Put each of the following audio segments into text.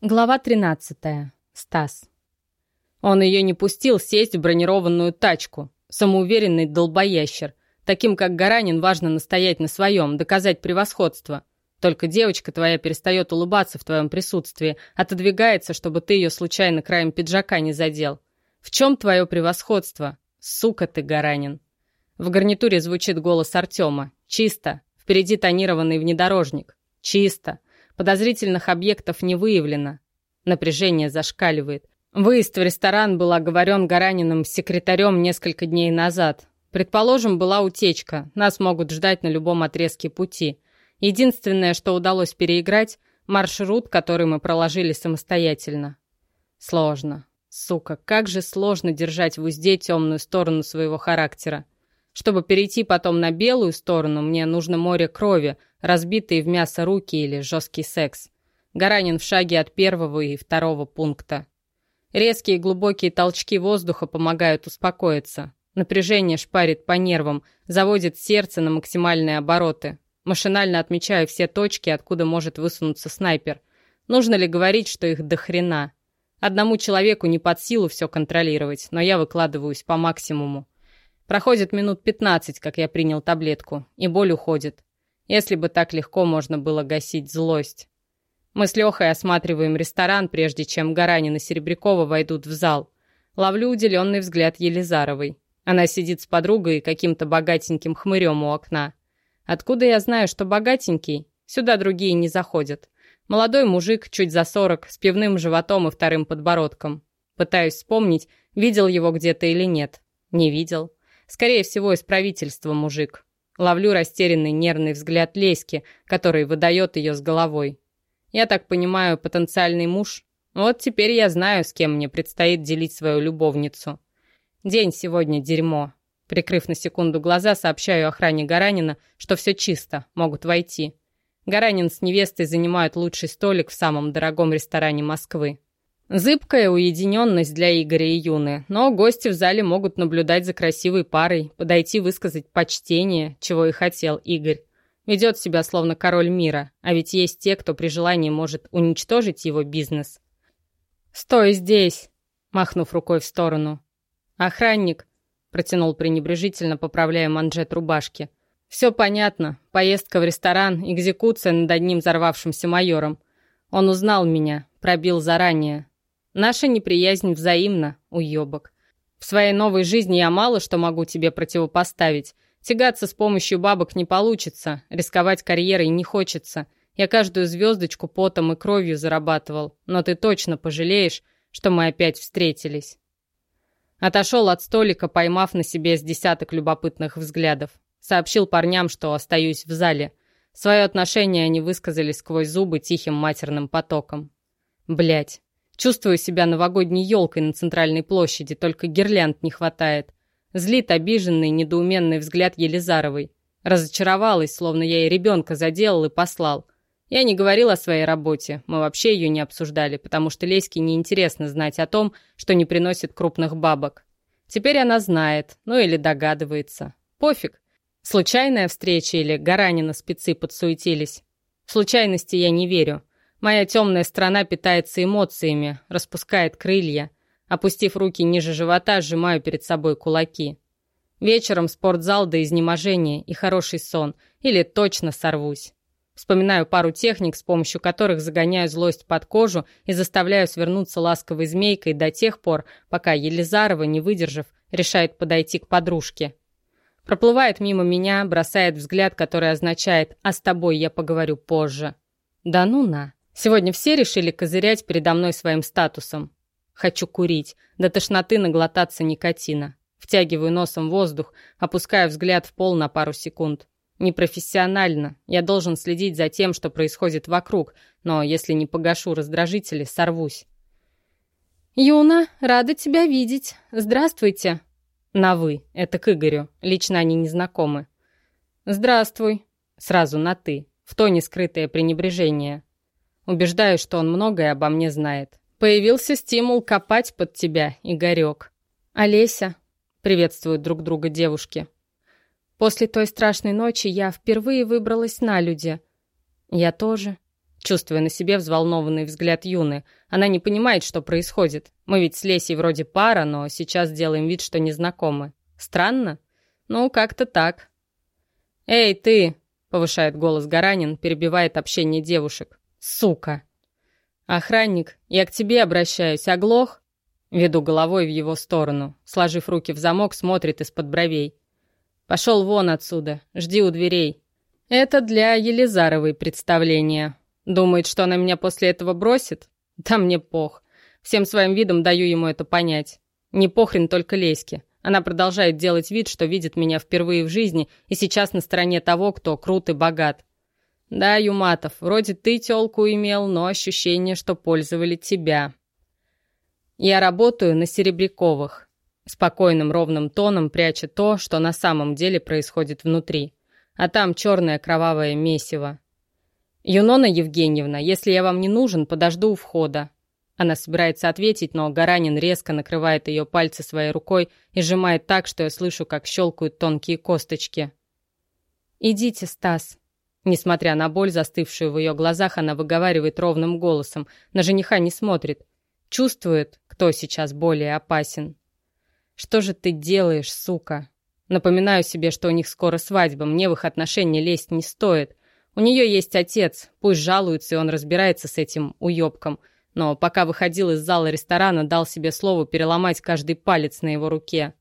Глава 13. Стас. Он ее не пустил сесть в бронированную тачку. Самоуверенный долбоящер. Таким, как Гаранин, важно настоять на своем, доказать превосходство. Только девочка твоя перестает улыбаться в твоем присутствии, отодвигается, чтобы ты ее случайно краем пиджака не задел. В чем твое превосходство? Сука ты, Гаранин. В гарнитуре звучит голос Артема. Чисто. Впереди тонированный внедорожник. Чисто. Подозрительных объектов не выявлено. Напряжение зашкаливает. Выезд в ресторан был оговорен Гараниным секретарем несколько дней назад. Предположим, была утечка. Нас могут ждать на любом отрезке пути. Единственное, что удалось переиграть – маршрут, который мы проложили самостоятельно. Сложно. Сука, как же сложно держать в узде темную сторону своего характера. Чтобы перейти потом на белую сторону, мне нужно море крови, разбитые в мясо руки или жесткий секс. Гаранин в шаге от первого и второго пункта. Резкие глубокие толчки воздуха помогают успокоиться. Напряжение шпарит по нервам, заводит сердце на максимальные обороты. Машинально отмечаю все точки, откуда может высунуться снайпер. Нужно ли говорить, что их до хрена? Одному человеку не под силу все контролировать, но я выкладываюсь по максимуму. Проходит минут 15, как я принял таблетку, и боль уходит. Если бы так легко можно было гасить злость. Мы с Лехой осматриваем ресторан, прежде чем Гаранин и Серебрякова войдут в зал. Ловлю уделенный взгляд Елизаровой. Она сидит с подругой и каким-то богатеньким хмырем у окна. Откуда я знаю, что богатенький? Сюда другие не заходят. Молодой мужик, чуть за сорок, с пивным животом и вторым подбородком. Пытаюсь вспомнить, видел его где-то или нет. Не видел. Скорее всего, из правительства мужик. Ловлю растерянный нервный взгляд Леськи, который выдает ее с головой. Я так понимаю, потенциальный муж? Вот теперь я знаю, с кем мне предстоит делить свою любовницу. День сегодня дерьмо. Прикрыв на секунду глаза, сообщаю охране Гаранина, что все чисто, могут войти. Гаранин с невестой занимают лучший столик в самом дорогом ресторане Москвы. Зыбкая уединенность для Игоря и Юны, но гости в зале могут наблюдать за красивой парой, подойти высказать почтение, чего и хотел Игорь. Ведет себя словно король мира, а ведь есть те, кто при желании может уничтожить его бизнес. «Стой здесь!» — махнув рукой в сторону. «Охранник!» — протянул пренебрежительно, поправляя манжет рубашки. «Все понятно. Поездка в ресторан, экзекуция над одним взорвавшимся майором. Он узнал меня, пробил заранее, Наша неприязнь взаимна, уебок. В своей новой жизни я мало что могу тебе противопоставить. Тягаться с помощью бабок не получится, рисковать карьерой не хочется. Я каждую звездочку потом и кровью зарабатывал, но ты точно пожалеешь, что мы опять встретились. Отошел от столика, поймав на себе с десяток любопытных взглядов. Сообщил парням, что остаюсь в зале. Свое отношение они высказали сквозь зубы тихим матерным потоком. Блять, Чувствую себя новогодней елкой на центральной площади, только гирлянд не хватает. Злит обиженный, недоуменный взгляд Елизаровой. Разочаровалась, словно я ей ребенка заделал и послал. Я не говорил о своей работе, мы вообще ее не обсуждали, потому что Леське неинтересно знать о том, что не приносит крупных бабок. Теперь она знает, ну или догадывается. Пофиг. Случайная встреча или Гаранина спецы подсуетились. В случайности я не верю. Моя темная сторона питается эмоциями, распускает крылья. Опустив руки ниже живота, сжимаю перед собой кулаки. Вечером спортзал до изнеможения и хороший сон. Или точно сорвусь. Вспоминаю пару техник, с помощью которых загоняю злость под кожу и заставляю свернуться ласковой змейкой до тех пор, пока Елизарова, не выдержав, решает подойти к подружке. Проплывает мимо меня, бросает взгляд, который означает «а с тобой я поговорю позже». Да ну на. Сегодня все решили козырять передо мной своим статусом. Хочу курить, до тошноты наглотаться никотина. Втягиваю носом воздух, опускаю взгляд в пол на пару секунд. Непрофессионально. Я должен следить за тем, что происходит вокруг, но если не погашу раздражители, сорвусь. «Юна, рада тебя видеть. Здравствуйте». На «вы». Это к Игорю. Лично они не знакомы. «Здравствуй». Сразу на «ты». В тоне скрытое пренебрежение. Убеждаю, что он многое обо мне знает. Появился стимул копать под тебя, Игорек. Олеся. Приветствуют друг друга девушки. После той страшной ночи я впервые выбралась на люди. Я тоже. Чувствуя на себе взволнованный взгляд Юны, она не понимает, что происходит. Мы ведь с Лесей вроде пара, но сейчас делаем вид, что не знакомы. Странно? Ну, как-то так. «Эй, ты!» — повышает голос Гаранин, перебивает общение девушек. «Сука!» «Охранник, я к тебе обращаюсь, оглох?» Веду головой в его сторону. Сложив руки в замок, смотрит из-под бровей. «Пошел вон отсюда, жди у дверей». Это для Елизаровой представление. Думает, что она меня после этого бросит? Да мне пох. Всем своим видом даю ему это понять. Не похрен только Леське. Она продолжает делать вид, что видит меня впервые в жизни и сейчас на стороне того, кто крут и богат. Да, Юматов, вроде ты тёлку имел, но ощущение, что пользовали тебя. Я работаю на Серебряковых. Спокойным ровным тоном пряча то, что на самом деле происходит внутри. А там черное кровавое месиво. «Юнона Евгеньевна, если я вам не нужен, подожду у входа». Она собирается ответить, но Гаранин резко накрывает ее пальцы своей рукой и сжимает так, что я слышу, как щелкают тонкие косточки. «Идите, Стас». Несмотря на боль, застывшую в ее глазах, она выговаривает ровным голосом. На жениха не смотрит. Чувствует, кто сейчас более опасен. «Что же ты делаешь, сука?» Напоминаю себе, что у них скоро свадьба, мне в их отношения лезть не стоит. У нее есть отец, пусть жалуется, и он разбирается с этим уёбком. Но пока выходил из зала ресторана, дал себе слово переломать каждый палец на его руке.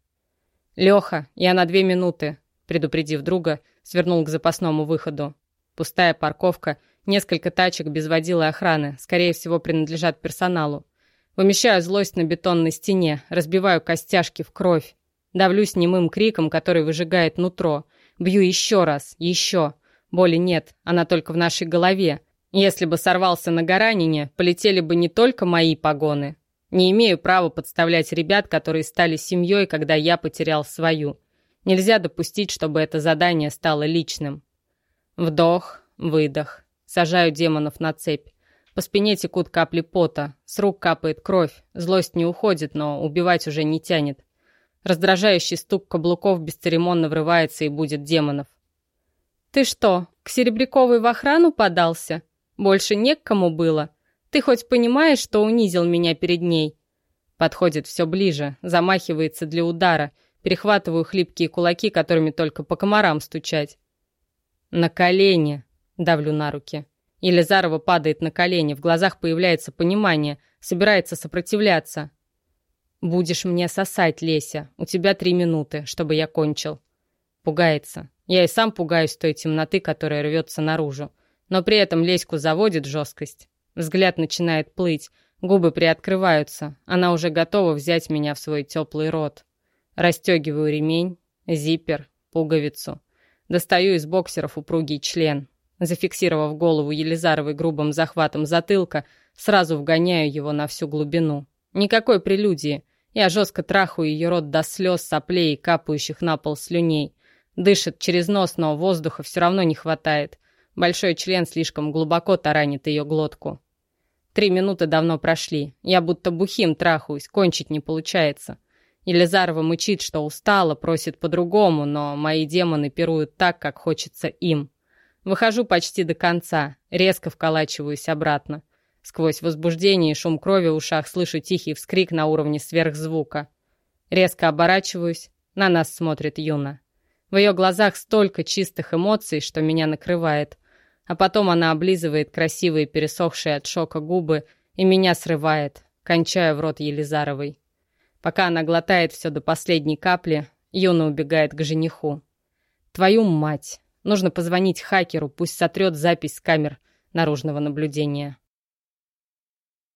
«Леха, я на две минуты», предупредив друга, свернул к запасному выходу. Пустая парковка, несколько тачек без водила охраны, скорее всего, принадлежат персоналу. Вымещаю злость на бетонной стене, разбиваю костяшки в кровь. Давлюсь немым криком, который выжигает нутро. Бью еще раз, еще. Боли нет, она только в нашей голове. Если бы сорвался на Гаранине, полетели бы не только мои погоны. Не имею права подставлять ребят, которые стали семьей, когда я потерял свою. Нельзя допустить, чтобы это задание стало личным. Вдох, выдох. Сажаю демонов на цепь. По спине текут капли пота, с рук капает кровь, злость не уходит, но убивать уже не тянет. Раздражающий стук каблуков бесцеремонно врывается и будет демонов. «Ты что, к Серебряковой в охрану подался? Больше не к кому было? Ты хоть понимаешь, что унизил меня перед ней?» Подходит все ближе, замахивается для удара, перехватываю хлипкие кулаки, которыми только по комарам стучать. «На колени!» — давлю на руки. Елизарова падает на колени, в глазах появляется понимание, собирается сопротивляться. «Будешь мне сосать, Леся, у тебя три минуты, чтобы я кончил». Пугается. Я и сам пугаюсь той темноты, которая рвется наружу. Но при этом Леську заводит жесткость. Взгляд начинает плыть, губы приоткрываются. Она уже готова взять меня в свой теплый рот. Растегиваю ремень, зиппер, пуговицу. Достаю из боксеров упругий член. Зафиксировав голову Елизаровой грубым захватом затылка, сразу вгоняю его на всю глубину. Никакой прелюдии. Я жестко трахаю ее рот до слез, соплей и капающих на пол слюней. Дышит через нос, но воздуха все равно не хватает. Большой член слишком глубоко таранит ее глотку. Три минуты давно прошли. Я будто бухим трахаюсь, кончить не получается. Елизарова мычит, что устала, просит по-другому, но мои демоны пируют так, как хочется им. Выхожу почти до конца, резко вколачиваюсь обратно. Сквозь возбуждение и шум крови в ушах слышу тихий вскрик на уровне сверхзвука. Резко оборачиваюсь, на нас смотрит Юна. В ее глазах столько чистых эмоций, что меня накрывает. А потом она облизывает красивые пересохшие от шока губы и меня срывает, кончая в рот Елизаровой. Пока она глотает все до последней капли, Юна убегает к жениху. «Твою мать! Нужно позвонить хакеру, пусть сотрет запись камер наружного наблюдения».